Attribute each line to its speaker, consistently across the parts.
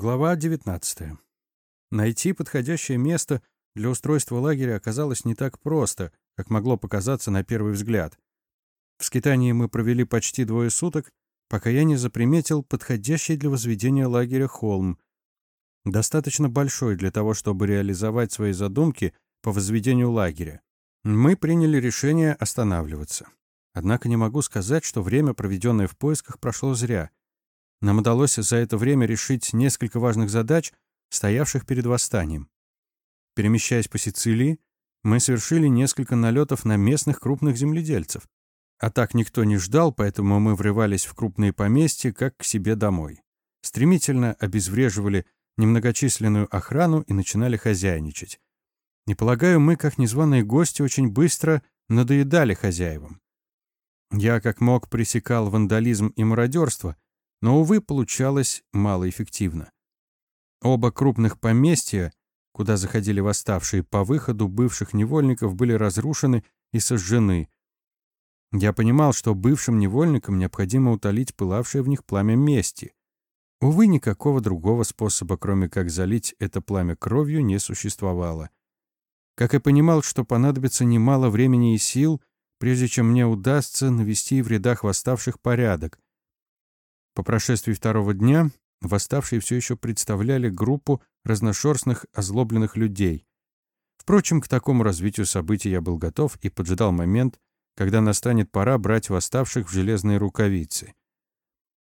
Speaker 1: Глава 19. Найти подходящее место для устройства лагеря оказалось не так просто, как могло показаться на первый взгляд. В скитании мы провели почти двое суток, пока я не заприметил подходящий для возведения лагеря холм, достаточно большой для того, чтобы реализовать свои задумки по возведению лагеря. Мы приняли решение останавливаться. Однако не могу сказать, что время, проведенное в поисках, прошло зря — нам удалось за это время решить несколько важных задач, стоявших перед восстанием. Перемещаясь по Сицилии, мы совершили несколько налетов на местных крупных земледельцев. А так никто не ждал, поэтому мы врывались в крупные поместья, как к себе домой. Стремительно обезвреживали немногочисленную охрану и начинали хозяйничать. И, полагаю, мы, как незваные гости, очень быстро надоедали хозяевам. Я, как мог, пресекал вандализм и мародерство — но, увы, получалось малоэффективно. Оба крупных поместья, куда заходили восставшие по выходу бывших невольников, были разрушены и сожжены. Я понимал, что бывшим невольникам необходимо утолить пылавшее в них пламя мести. Увы, никакого другого способа, кроме как залить это пламя кровью, не существовало. Как и понимал, что понадобится немало времени и сил, прежде чем мне удастся навести в рядах восставших порядок, по прошествии второго дня восставшие все еще представляли группу разношерстных озлобленных людей. Впрочем, к такому развитию событий я был готов и поджидал момент, когда настанет пора брать восставших в железные рукавицы.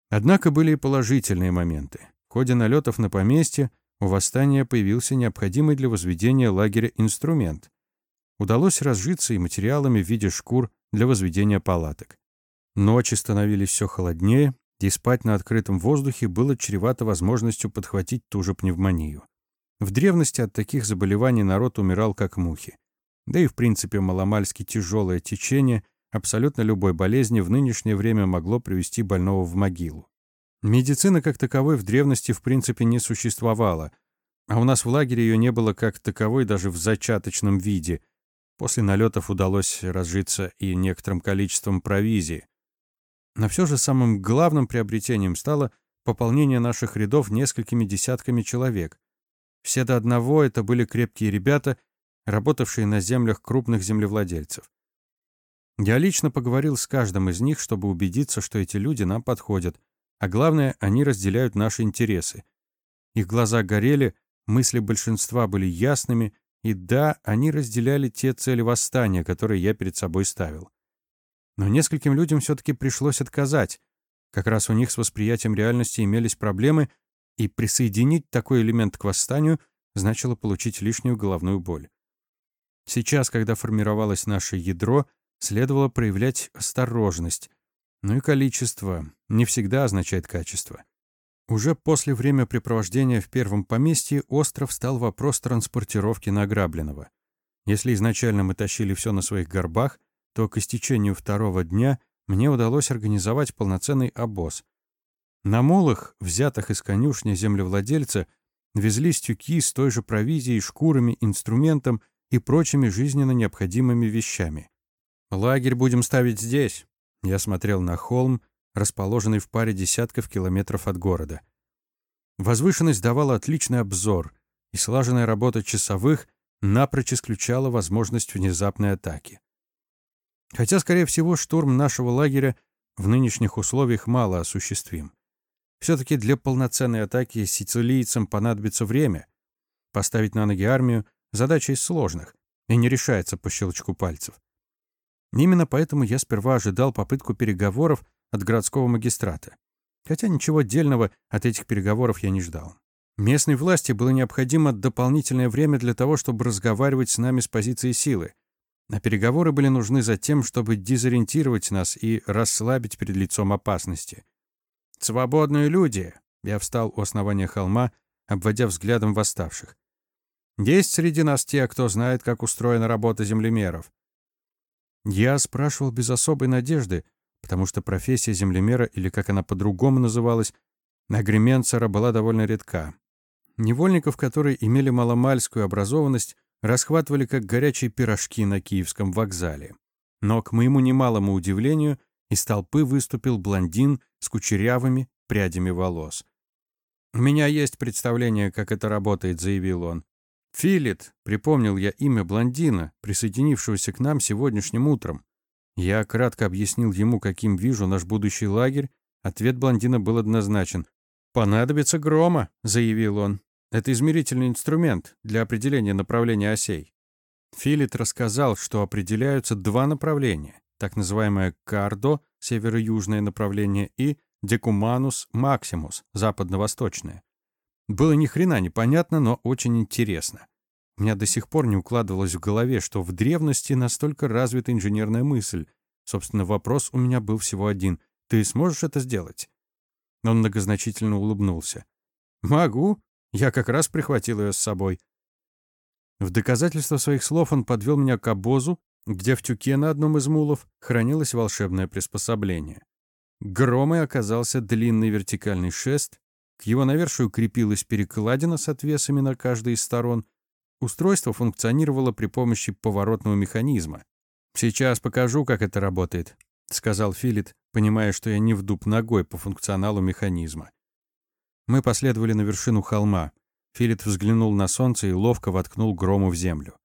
Speaker 1: Однако были и положительные моменты. В ходе налетов на поместье у восстания появился необходимый для возведения лагеря инструмент. Удалось разжиться и материалами в виде шкур для возведения палаток. Ночи становились все холоднее, и спать на открытом воздухе было чревато возможностью подхватить ту же пневмонию. В древности от таких заболеваний народ умирал как мухи. Да и в принципе маломальски тяжелое течение абсолютно любой болезни в нынешнее время могло привести больного в могилу. Медицина как таковой в древности в принципе не существовала, а у нас в лагере ее не было как таковой даже в зачаточном виде. После налетов удалось разжиться и некоторым количеством провизии. Но все же самым главным приобретением стало пополнение наших рядов несколькими десятками человек. Все до одного это были крепкие ребята, работавшие на землях крупных землевладельцев. Я лично поговорил с каждым из них, чтобы убедиться, что эти люди нам подходят, а главное, они разделяют наши интересы. Их глаза горели, мысли большинства были ясными, и да, они разделяли те цели восстания, которые я перед собой ставил. Но нескольким людям все-таки пришлось отказать. Как раз у них с восприятием реальности имелись проблемы, и присоединить такой элемент к восстанию значило получить лишнюю головную боль. Сейчас, когда формировалось наше ядро, следовало проявлять осторожность. Ну и количество не всегда означает качество. Уже после времяпрепровождения в первом поместье остров стал вопрос транспортировки награбленного. Если изначально мы тащили все на своих горбах, то к истечению второго дня мне удалось организовать полноценный обоз. На молах, взятых из конюшни землевладельца, везли стюки с той же провизией, шкурами, инструментом и прочими жизненно необходимыми вещами. «Лагерь будем ставить здесь», — я смотрел на холм, расположенный в паре десятков километров от города. Возвышенность давала отличный обзор, и слаженная работа часовых напрочь исключала возможность внезапной атаки. Хотя, скорее всего, штурм нашего лагеря в нынешних условиях мало осуществим. Все-таки для полноценной атаки сицилийцам понадобится время. Поставить на ноги армию — задача из сложных и не решается по щелчку пальцев. Именно поэтому я сперва ожидал попытку переговоров от городского магистрата. Хотя ничего отдельного от этих переговоров я не ждал. Местной власти было необходимо дополнительное время для того, чтобы разговаривать с нами с позиции силы — а переговоры были нужны за тем, чтобы дезориентировать нас и расслабить перед лицом опасности. «Свободные люди!» Я встал у основания холма, обводя взглядом восставших. «Есть среди нас те, кто знает, как устроена работа землемеров?» Я спрашивал без особой надежды, потому что профессия землемера, или как она по-другому называлась, агременцера была довольно редка. Невольников, которые имели маломальскую образованность, расхватывали как горячие пирожки на Киевском вокзале. Но, к моему немалому удивлению, из толпы выступил блондин с кучерявыми прядями волос. «У меня есть представление, как это работает», — заявил он. «Филит», — припомнил я имя блондина, присоединившегося к нам сегодняшним утром. Я кратко объяснил ему, каким вижу наш будущий лагерь. Ответ блондина был однозначен. «Понадобится грома», — заявил он. «Это измерительный инструмент для определения направления осей». Филит рассказал, что определяются два направления, так называемое «кардо» — северо-южное направление и «декуманус максимус» — западно-восточное. Было ни хрена непонятно, но очень интересно. У меня до сих пор не укладывалось в голове, что в древности настолько развита инженерная мысль. Собственно, вопрос у меня был всего один. Ты сможешь это сделать? Он многозначительно улыбнулся. «Могу. Я как раз прихватил ее с собой». В доказательство своих слов он подвел меня к обозу, где в тюке на одном из мулов хранилось волшебное приспособление. Громой оказался длинный вертикальный шест, к его навершию крепилась перекладина с отвесами на каждой из сторон. Устройство функционировало при помощи поворотного механизма. «Сейчас покажу, как это работает», — сказал Филит, понимая, что я не в дуб ногой по функционалу механизма. Мы последовали на вершину холма. Филит взглянул на солнце и ловко воткнул грому в землю.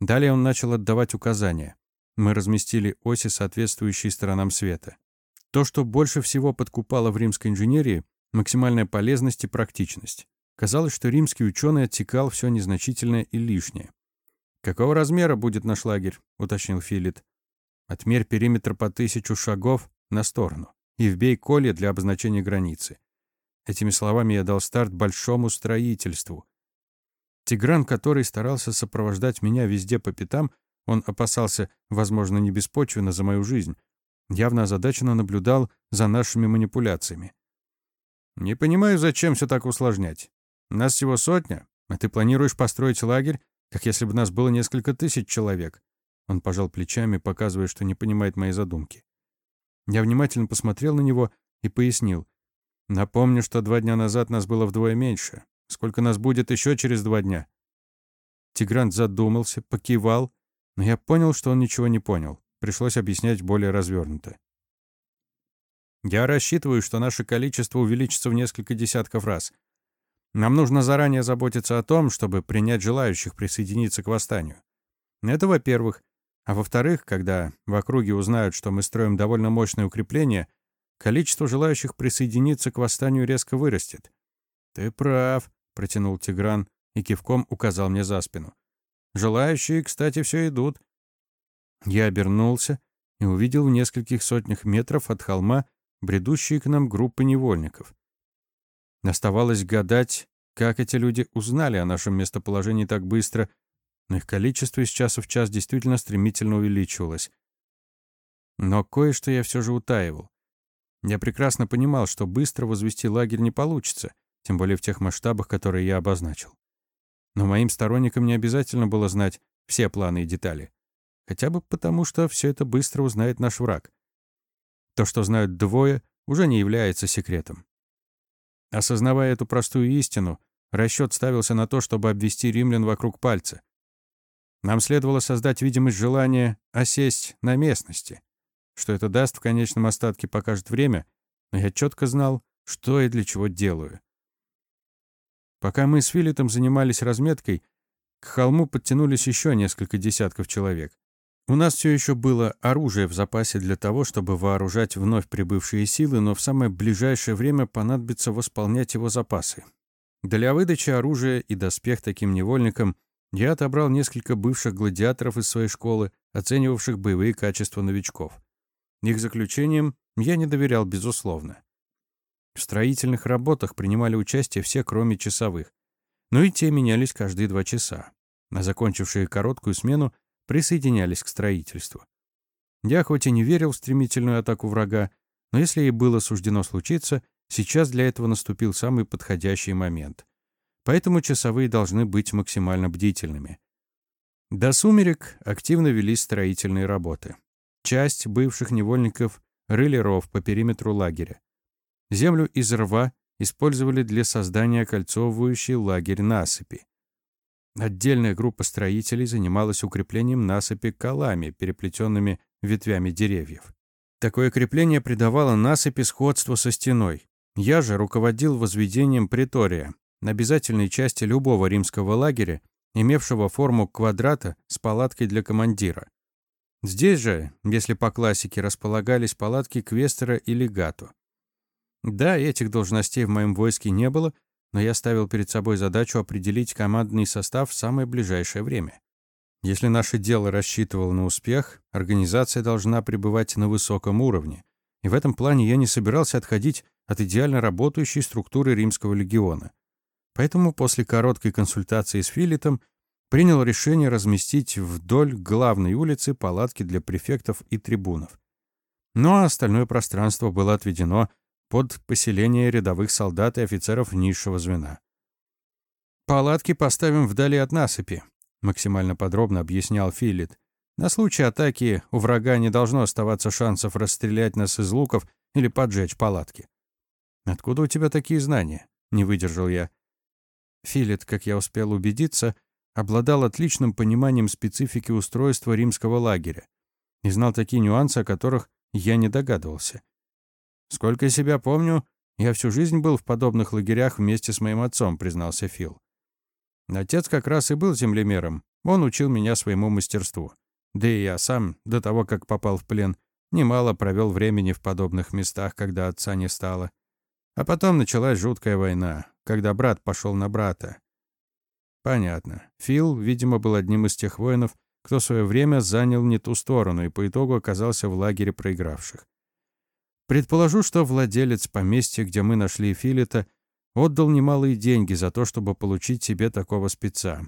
Speaker 1: Далее он начал отдавать указания. Мы разместили оси, соответствующие сторонам света. То, что больше всего подкупало в римской инженерии, максимальная полезность и практичность. Казалось, что римский ученый отсекал все незначительное и лишнее. «Какого размера будет наш лагерь?» — уточнил Филит. «Отмерь периметр по тысячу шагов на сторону и вбей коле для обозначения границы». Этими словами я дал старт большому строительству. Тигран, который старался сопровождать меня везде по пятам, он опасался, возможно, не беспочвенно за мою жизнь, явно озадаченно наблюдал за нашими манипуляциями. «Не понимаю, зачем все так усложнять. Нас всего сотня, а ты планируешь построить лагерь, как если бы нас было несколько тысяч человек». Он пожал плечами, показывая, что не понимает моей задумки. Я внимательно посмотрел на него и пояснил. «Напомню, что два дня назад нас было вдвое меньше. Сколько нас будет еще через два дня?» Тигрант задумался, покивал, но я понял, что он ничего не понял. Пришлось объяснять более развернуто. Я рассчитываю, что наше количество увеличится в несколько десятков раз. Нам нужно заранее заботиться о том, чтобы принять желающих присоединиться к восстанию. Это во-первых. А во-вторых, когда в округе узнают, что мы строим довольно мощное укрепление, количество желающих присоединиться к восстанию резко вырастет. «Ты прав», — протянул Тигран и кивком указал мне за спину. «Желающие, кстати, все идут». Я обернулся и увидел в нескольких сотнях метров от холма бредущие к нам группы невольников. Оставалось гадать, как эти люди узнали о нашем местоположении так быстро, но их количество из часа в час действительно стремительно увеличивалось. Но кое-что я все же утаивал. Я прекрасно понимал, что быстро возвести лагерь не получится, тем более в тех масштабах, которые я обозначил. Но моим сторонникам не обязательно было знать все планы и детали. Хотя бы потому, что все это быстро узнает наш враг. То, что знают двое, уже не является секретом. Осознавая эту простую истину, расчет ставился на то, чтобы обвести римлян вокруг пальца. Нам следовало создать видимость желания осесть на местности. Что это даст в конечном остатке, покажет время, но я четко знал, что и для чего делаю. Пока мы с Филитом занимались разметкой, к холму подтянулись еще несколько десятков человек. У нас все еще было оружие в запасе для того, чтобы вооружать вновь прибывшие силы, но в самое ближайшее время понадобится восполнять его запасы. Для выдачи оружия и доспех таким невольникам я отобрал несколько бывших гладиаторов из своей школы, оценивавших боевые качества новичков. Их заключением я не доверял, безусловно. В строительных работах принимали участие все, кроме часовых. Но и те менялись каждые два часа. А закончившие короткую смену присоединялись к строительству. Я хоть и не верил в стремительную атаку врага, но если ей было суждено случиться, сейчас для этого наступил самый подходящий момент. Поэтому часовые должны быть максимально бдительными. До сумерек активно велись строительные работы. Часть бывших невольников рыли ров по периметру лагеря. Землю из рва использовали для создания кольцовывающей лагерь насыпи. Отдельная группа строителей занималась укреплением насыпи колами, переплетенными ветвями деревьев. Такое крепление придавало насыпи сходство со стеной. Я же руководил возведением притория, обязательной части любого римского лагеря, имевшего форму квадрата с палаткой для командира. Здесь же, если по классике, располагались палатки квестера и легату. Да, этих должностей в моем войске не было, но я ставил перед собой задачу определить командный состав в самое ближайшее время. Если наше дело рассчитывало на успех, организация должна пребывать на высоком уровне. И в этом плане я не собирался отходить от идеально работающей структуры римского легиона. Поэтому после короткой консультации с Филитом принял решение разместить вдоль главной улицы палатки для префектов и трибунов. Ну а остальное пространство было отведено под поселение рядовых солдат и офицеров низшего звена. «Палатки поставим вдали от насыпи», — максимально подробно объяснял Филит. «На случай атаки у врага не должно оставаться шансов расстрелять нас из луков или поджечь палатки». «Откуда у тебя такие знания?» — не выдержал я. Филит, как я успел убедиться, обладал отличным пониманием специфики устройства римского лагеря и знал такие нюансы, о которых я не догадывался. «Сколько себя помню, я всю жизнь был в подобных лагерях вместе с моим отцом», — признался Фил. Отец как раз и был землемером. Он учил меня своему мастерству. Да и я сам, до того, как попал в плен, немало провел времени в подобных местах, когда отца не стало. А потом началась жуткая война, когда брат пошел на брата. Понятно. Фил, видимо, был одним из тех воинов, кто в свое время занял не ту сторону и по итогу оказался в лагере проигравших. Предположу, что владелец поместья, где мы нашли Филета, отдал немалые деньги за то, чтобы получить себе такого спеца.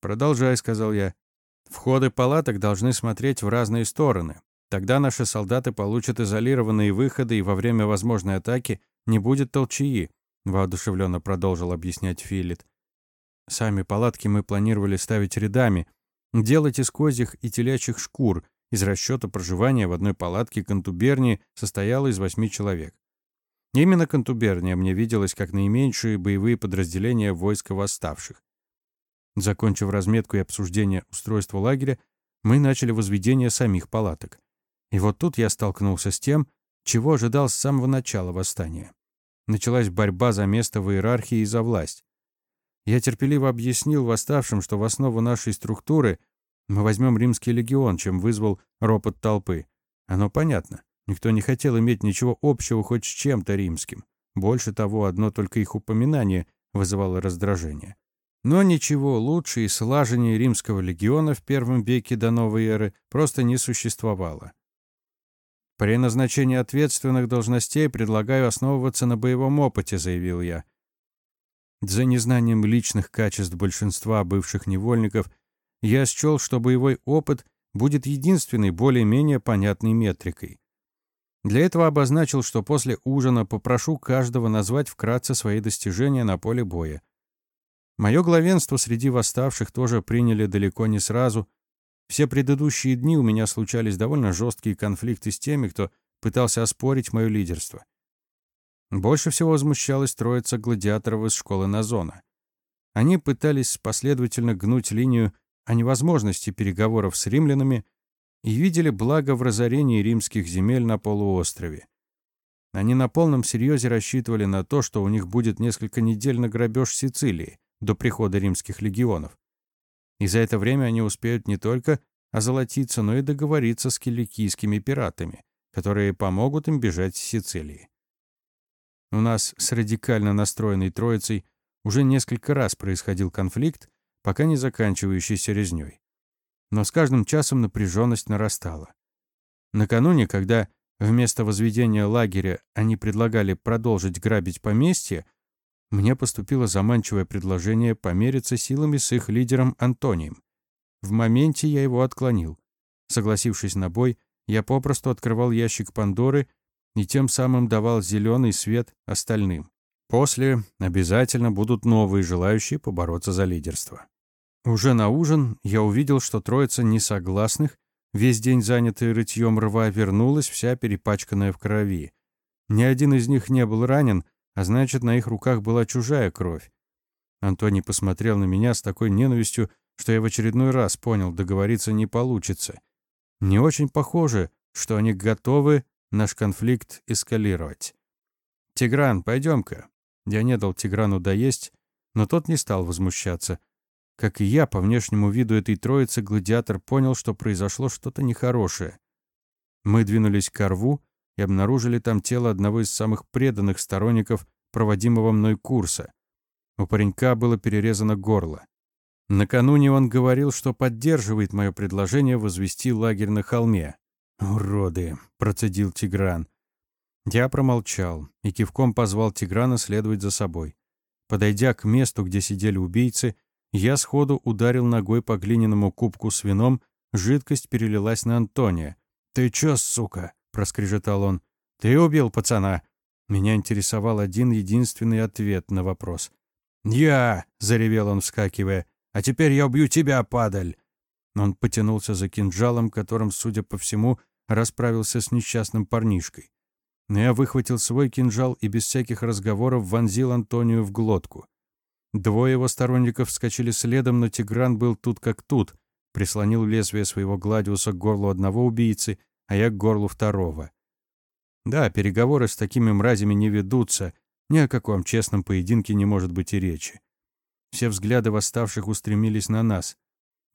Speaker 1: «Продолжай», — сказал я. «Входы палаток должны смотреть в разные стороны. Тогда наши солдаты получат изолированные выходы, и во время возможной атаки не будет толчаи», — воодушевленно продолжил объяснять Филет. «Сами палатки мы планировали ставить рядами, делать из козьих и телячьих шкур, из расчета проживания в одной палатке контубернии состояла из восьми человек. Именно контуберния мне виделась как наименьшие боевые подразделения войска восставших. Закончив разметку и обсуждение устройства лагеря, мы начали возведение самих палаток. И вот тут я столкнулся с тем, чего ожидал с самого начала восстания. Началась борьба за место в иерархии и за власть. Я терпеливо объяснил восставшим, что в основу нашей структуры мы возьмем римский легион, чем вызвал ропот толпы. Оно понятно. Никто не хотел иметь ничего общего хоть с чем-то римским. Больше того, одно только их упоминание вызывало раздражение. Но ничего лучше и слаженнее римского легиона в первом веке до новой эры просто не существовало. «При назначении ответственных должностей предлагаю основываться на боевом опыте», — заявил я. За незнанием личных качеств большинства бывших невольников я счел, что боевой опыт будет единственной более-менее понятной метрикой. Для этого обозначил, что после ужина попрошу каждого назвать вкратце свои достижения на поле боя. Мое главенство среди восставших тоже приняли далеко не сразу. Все предыдущие дни у меня случались довольно жесткие конфликты с теми, кто пытался оспорить мое лидерство. Больше всего возмущалась троица гладиаторов из школы Назона. Они пытались последовательно гнуть линию о невозможности переговоров с римлянами и видели благо в разорении римских земель на полуострове. Они на полном серьезе рассчитывали на то, что у них будет несколько недель на грабеж Сицилии до прихода римских легионов. И за это время они успеют не только озолотиться, но и договориться с киликийскими пиратами, которые помогут им бежать с Сицилии. У нас с радикально настроенной троицей уже несколько раз происходил конфликт, пока не заканчивающейся резнёй. Но с каждым часом напряженность нарастала. Накануне, когда вместо возведения лагеря они предлагали продолжить грабить поместье, мне поступило заманчивое предложение помериться силами с их лидером Антонием. В моменте я его отклонил. Согласившись на бой, я попросту открывал ящик Пандоры и тем самым давал зеленый свет остальным. После обязательно будут новые желающие побороться за лидерство. Уже на ужин я увидел, что троица несогласных, весь день занятая рытьем рва, вернулась вся перепачканная в крови. Ни один из них не был ранен, а значит, на их руках была чужая кровь. Антоний посмотрел на меня с такой ненавистью, что я в очередной раз понял, договориться не получится. Не очень похоже, что они готовы наш конфликт эскалировать. «Тигран, пойдем-ка». Я не дал Тиграну доесть, но тот не стал возмущаться. Как и я, по внешнему виду этой троицы, гладиатор понял, что произошло что-то нехорошее. Мы двинулись к рву и обнаружили там тело одного из самых преданных сторонников проводимого мной курса. У паренька было перерезано горло. Накануне он говорил, что поддерживает мое предложение возвести лагерь на холме. «Уроды!» — процедил Тигран. Я промолчал и кивком позвал Тиграна следовать за собой. Подойдя к месту, где сидели убийцы, я сходу ударил ногой по глиняному кубку с вином, жидкость перелилась на Антония. «Ты чё, сука?» — проскрежетал он. «Ты убил пацана!» Меня интересовал один единственный ответ на вопрос. «Я!» — заревел он, вскакивая. «А теперь я убью тебя, падаль!» Он потянулся за кинжалом, которым, судя по всему, расправился с несчастным парнишкой. Но я выхватил свой кинжал и без всяких разговоров вонзил Антонию в глотку. Двое его сторонников вскочили следом, но Тигран был тут как тут, прислонил лезвие своего гладиуса к горлу одного убийцы, а я к горлу второго. Да, переговоры с такими мразями не ведутся, ни о каком честном поединке не может быть и речи. Все взгляды восставших устремились на нас.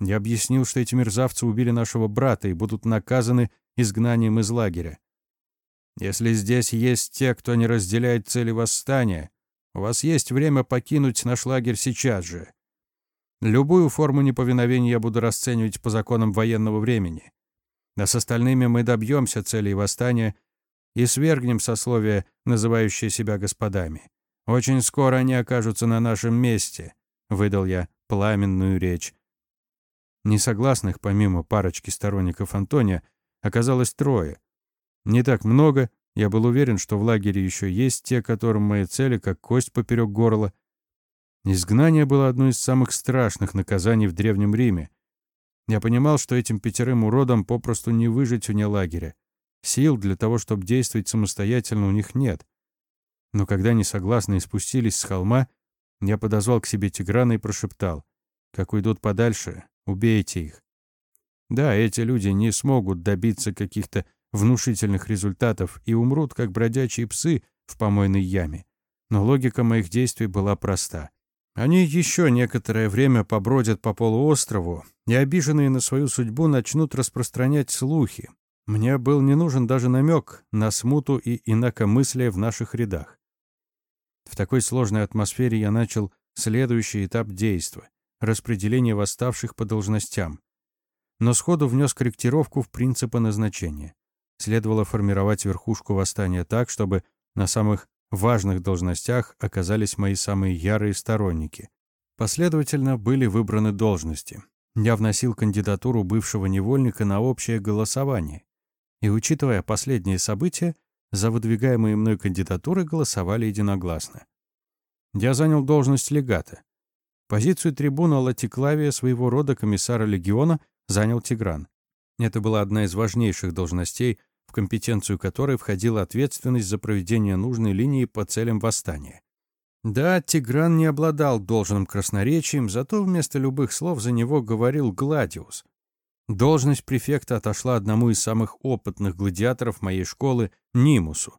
Speaker 1: Я объяснил, что эти мерзавцы убили нашего брата и будут наказаны изгнанием из лагеря. Если здесь есть те, кто не разделяет цели восстания, у вас есть время покинуть наш лагерь сейчас же. Любую форму неповиновения я буду расценивать по законам военного времени. А с остальными мы добьемся целей восстания и свергнем сословие, называющее себя господами. Очень скоро они окажутся на нашем месте», — выдал я пламенную речь. Несогласных, помимо парочки сторонников Антония, оказалось трое. Не так много, я был уверен, что в лагере еще есть те, которым мои цели, как кость поперек горла. Изгнание было одной из самых страшных наказаний в Древнем Риме. Я понимал, что этим пятерым уродам попросту не выжить вне лагеря. Сил для того, чтобы действовать самостоятельно, у них нет. Но когда несогласные спустились с холма, я подозвал к себе Тиграна и прошептал. «Как уйдут подальше, убейте их». Да, эти люди не смогут добиться каких-то внушительных результатов и умрут, как бродячие псы в помойной яме. Но логика моих действий была проста. Они еще некоторое время побродят по полуострову, и обиженные на свою судьбу начнут распространять слухи. Мне был не нужен даже намек на смуту и инакомыслие в наших рядах. В такой сложной атмосфере я начал следующий этап действа — распределение восставших по должностям. Но сходу внес корректировку в принципы назначения. Следовало формировать верхушку восстания так, чтобы на самых важных должностях оказались мои самые ярые сторонники. Последовательно были выбраны должности. Я вносил кандидатуру бывшего невольника на общее голосование. И, учитывая последние события, за выдвигаемые мной кандидатуры голосовали единогласно. Я занял должность легата. Позицию трибуна Латиклавия, своего рода комиссара легиона, занял Тигран. Это была одна из важнейших должностей, в компетенцию которой входила ответственность за проведение нужной линии по целям восстания. Да, Тигран не обладал должным красноречием, зато вместо любых слов за него говорил Гладиус. Должность префекта отошла одному из самых опытных гладиаторов моей школы, Нимусу.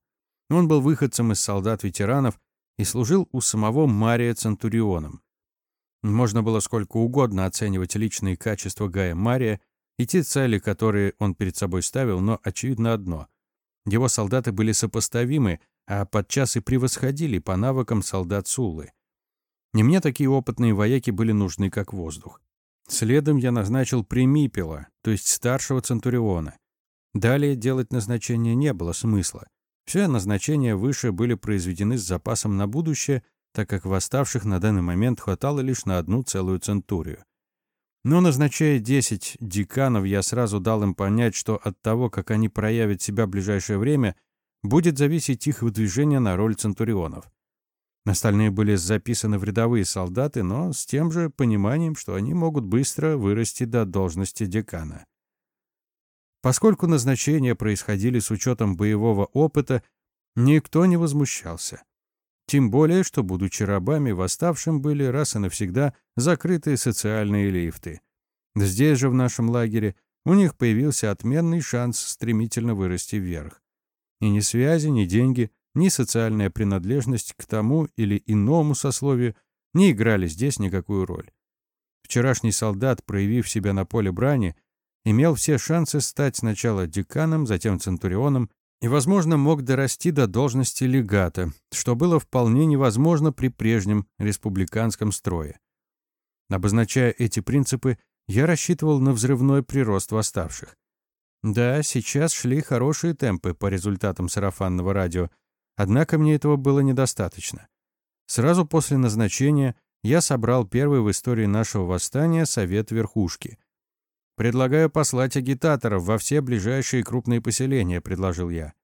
Speaker 1: Он был выходцем из солдат-ветеранов и служил у самого Мария Центурионом. Можно было сколько угодно оценивать личные качества Гая Мария, и те цели, которые он перед собой ставил, но очевидно одно. Его солдаты были сопоставимы, а подчас и превосходили по навыкам солдат Сулы. Не мне такие опытные вояки были нужны, как воздух. Следом я назначил примипела, то есть старшего Центуриона. Далее делать назначение не было смысла. Все назначения выше были произведены с запасом на будущее, так как восставших на данный момент хватало лишь на одну целую центурию. Но назначая 10 деканов, я сразу дал им понять, что от того, как они проявят себя в ближайшее время, будет зависеть их выдвижение на роль центурионов. Остальные были записаны в рядовые солдаты, но с тем же пониманием, что они могут быстро вырасти до должности декана. Поскольку назначения происходили с учетом боевого опыта, никто не возмущался. Тем более, что, будучи рабами, восставшим были раз и навсегда закрытые социальные лифты. Здесь же, в нашем лагере, у них появился отменный шанс стремительно вырасти вверх. И ни связи, ни деньги ни социальная принадлежность к тому или иному сословию не играли здесь никакую роль. Вчерашний солдат, проявив себя на поле брани, имел все шансы стать сначала деканом, затем центурионом и, возможно, мог дорасти до должности легата, что было вполне невозможно при прежнем республиканском строе. Обозначая эти принципы, я рассчитывал на взрывной прирост восставших. Да, сейчас шли хорошие темпы по результатам сарафанного радио, однако мне этого было недостаточно. Сразу после назначения я собрал первый в истории нашего восстания совет верхушки. «Предлагаю послать агитаторов во все ближайшие крупные поселения», — предложил я.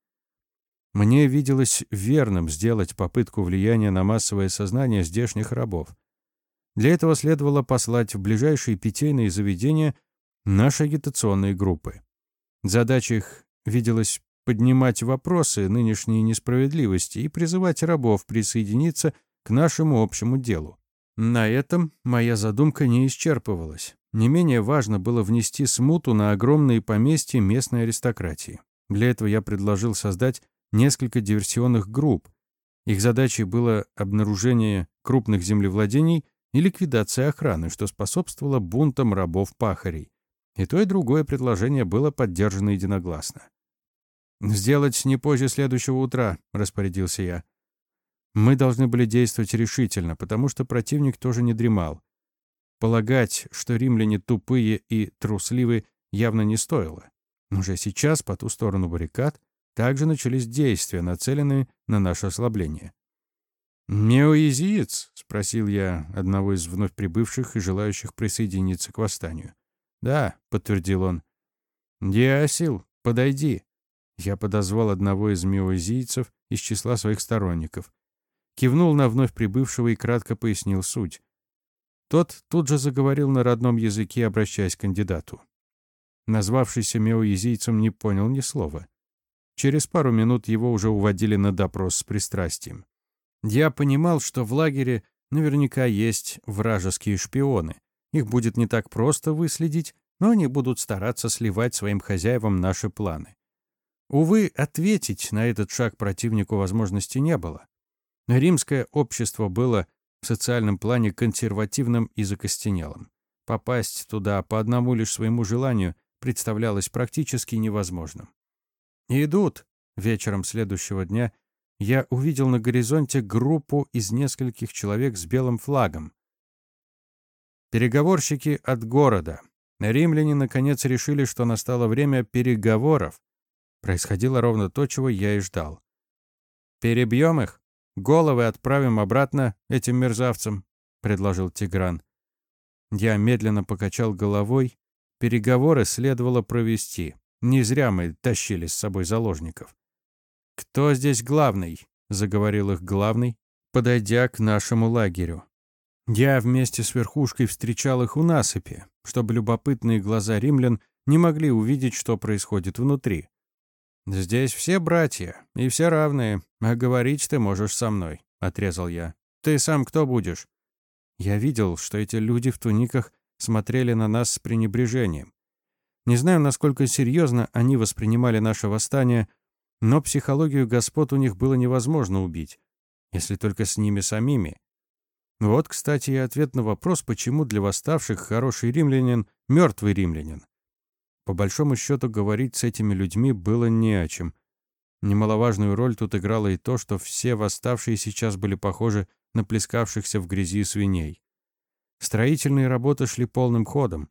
Speaker 1: Мне виделось верным сделать попытку влияния на массовое сознание здешних рабов. Для этого следовало послать в ближайшие питейные заведения наши агитационные группы. Задача их виделась поднимать вопросы нынешней несправедливости и призывать рабов присоединиться к нашему общему делу. На этом моя задумка не исчерпывалась. Не менее важно было внести смуту на огромные поместья местной аристократии. Для этого я предложил создать несколько диверсионных групп. Их задачей было обнаружение крупных землевладений и ликвидация охраны, что способствовало бунтам рабов-пахарей. И то, и другое предложение было поддержано единогласно. «Сделать не позже следующего утра», — распорядился я. Мы должны были действовать решительно, потому что противник тоже не дремал. Полагать, что римляне тупые и трусливы, явно не стоило. Уже сейчас, по ту сторону баррикад, также начались действия, нацеленные на наше ослабление. «Неоизиец?» — спросил я одного из вновь прибывших и желающих присоединиться к восстанию. «Да», — подтвердил он. «Диасил, подойди». Я подозвал одного из миоизийцев из числа своих сторонников. Кивнул на вновь прибывшего и кратко пояснил суть. Тот тут же заговорил на родном языке, обращаясь к кандидату. Назвавшийся меоязийцем не понял ни слова. Через пару минут его уже уводили на допрос с пристрастием. Я понимал, что в лагере наверняка есть вражеские шпионы. Их будет не так просто выследить, но они будут стараться сливать своим хозяевам наши планы. Увы, ответить на этот шаг противнику возможности не было. Римское общество было в социальном плане консервативным и закостенелым. Попасть туда по одному лишь своему желанию представлялось практически невозможным. «Идут!» Вечером следующего дня я увидел на горизонте группу из нескольких человек с белым флагом. Переговорщики от города. Римляне, наконец, решили, что настало время переговоров. Происходило ровно то, чего я и ждал. «Перебьем их?» Головы отправим обратно этим мерзавцам», — предложил Тигран. Я медленно покачал головой. Переговоры следовало провести. Не зря мы тащили с собой заложников. «Кто здесь главный?» — заговорил их главный, подойдя к нашему лагерю. Я вместе с верхушкой встречал их у насыпи, чтобы любопытные глаза римлян не могли увидеть, что происходит внутри. «Здесь все братья, и все равные, а говорить ты можешь со мной», — отрезал я. «Ты сам кто будешь?» Я видел, что эти люди в туниках смотрели на нас с пренебрежением. Не знаю, насколько серьезно они воспринимали наше восстание, но психологию господ у них было невозможно убить, если только с ними самими. Вот, кстати, и ответ на вопрос, почему для восставших хороший римлянин — мертвый римлянин. По большому счету, говорить с этими людьми было не о чем. Немаловажную роль тут играло и то, что все восставшие сейчас были похожи на плескавшихся в грязи свиней. Строительные работы шли полным ходом,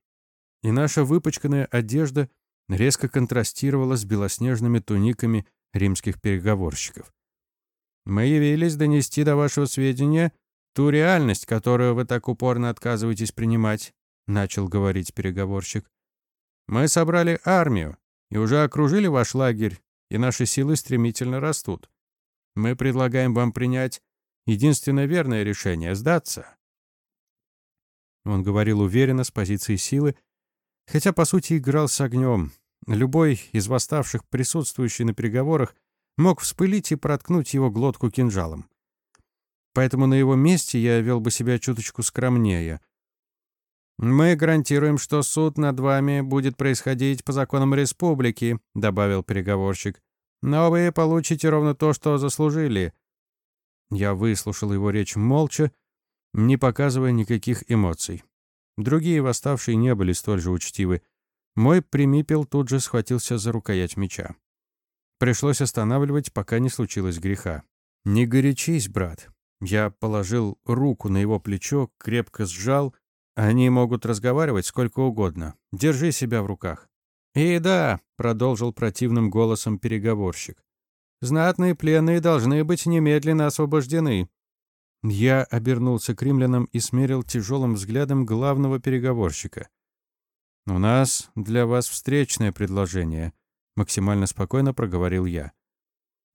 Speaker 1: и наша выпачканная одежда резко контрастировала с белоснежными туниками римских переговорщиков. «Мы явились донести до вашего сведения ту реальность, которую вы так упорно отказываетесь принимать», — начал говорить переговорщик. Мы собрали армию и уже окружили ваш лагерь, и наши силы стремительно растут. Мы предлагаем вам принять единственное верное решение — сдаться». Он говорил уверенно, с позиции силы, хотя, по сути, играл с огнем. Любой из восставших, присутствующий на переговорах, мог вспылить и проткнуть его глотку кинжалом. Поэтому на его месте я вел бы себя чуточку скромнее — «Мы гарантируем, что суд над вами будет происходить по законам республики», добавил переговорщик. Но вы получите ровно то, что заслужили». Я выслушал его речь молча, не показывая никаких эмоций. Другие восставшие не были столь же учтивы. Мой примипел тут же схватился за рукоять меча. Пришлось останавливать, пока не случилось греха. «Не горячись, брат». Я положил руку на его плечо, крепко сжал. Они могут разговаривать сколько угодно. Держи себя в руках. «И да», — продолжил противным голосом переговорщик, «знатные пленные должны быть немедленно освобождены». Я обернулся к римлянам и смерил тяжелым взглядом главного переговорщика. «У нас для вас встречное предложение», — максимально спокойно проговорил я.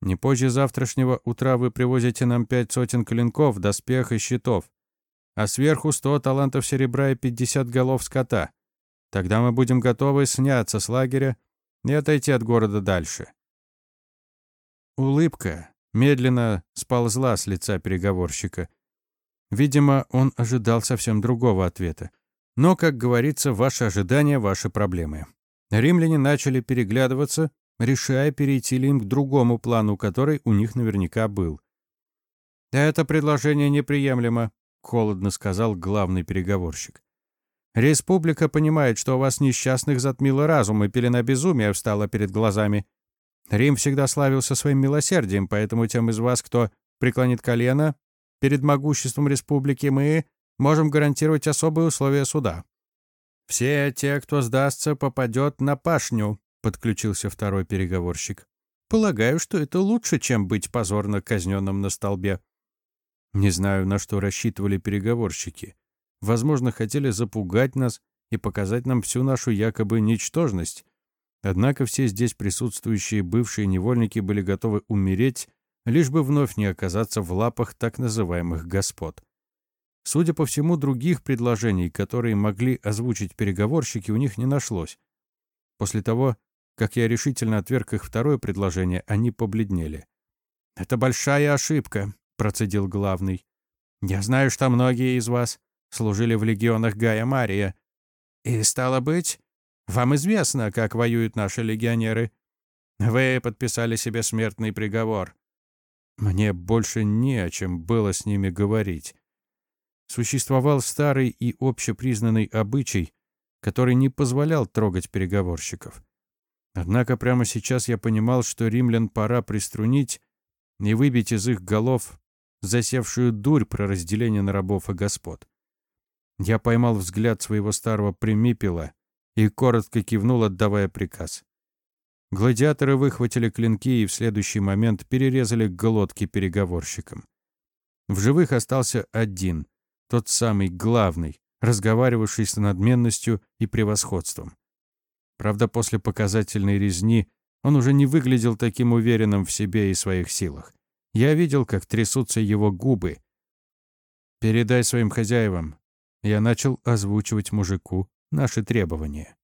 Speaker 1: «Не позже завтрашнего утра вы привозите нам пять сотен клинков, доспех и щитов, а сверху сто талантов серебра и пятьдесят голов скота. Тогда мы будем готовы сняться с лагеря и отойти от города дальше». Улыбка медленно сползла с лица переговорщика. Видимо, он ожидал совсем другого ответа. Но, как говорится, ваши ожидания — ваши проблемы. Римляне начали переглядываться, решая, перейти ли им к другому плану, который у них наверняка был. «Это предложение неприемлемо», — холодно сказал главный переговорщик. «Республика понимает, что у вас несчастных затмило разум, и пелена безумия встала перед глазами. Рим всегда славился своим милосердием, поэтому тем из вас, кто преклонит колено перед могуществом республики, мы можем гарантировать особые условия суда. Все те, кто сдастся, попадет на пашню, подключился второй переговорщик. Полагаю, что это лучше, чем быть позорно казненным на столбе. Не знаю, на что рассчитывали переговорщики. Возможно, хотели запугать нас и показать нам всю нашу якобы ничтожность. Однако все здесь присутствующие бывшие невольники были готовы умереть, лишь бы вновь не оказаться в лапах так называемых господ. Судя по всему, других предложений, которые могли озвучить переговорщики, у них не нашлось. После того, как я решительно отверг их второе предложение, они побледнели. «Это большая ошибка», — процедил главный. «Я знаю, что многие из вас служили в легионах Гая Мария. И, стало быть, вам известно, как воюют наши легионеры. Вы подписали себе смертный приговор. Мне больше не о чем было с ними говорить. Существовал старый и общепризнанный обычай, который не позволял трогать переговорщиков. Однако прямо сейчас я понимал, что римлян пора приструнить и выбить из их голов засевшую дурь про разделение на рабов и господ. Я поймал взгляд своего старого примипела и коротко кивнул, отдавая приказ. Гладиаторы выхватили клинки и в следующий момент перерезали глотки переговорщикам. В живых остался один, тот самый главный, разговаривавший с надменностью и превосходством. Правда, после показательной резни он уже не выглядел таким уверенным в себе и своих силах. Я видел, как трясутся его губы. «Передай своим хозяевам». Я начал озвучивать мужику наши требования.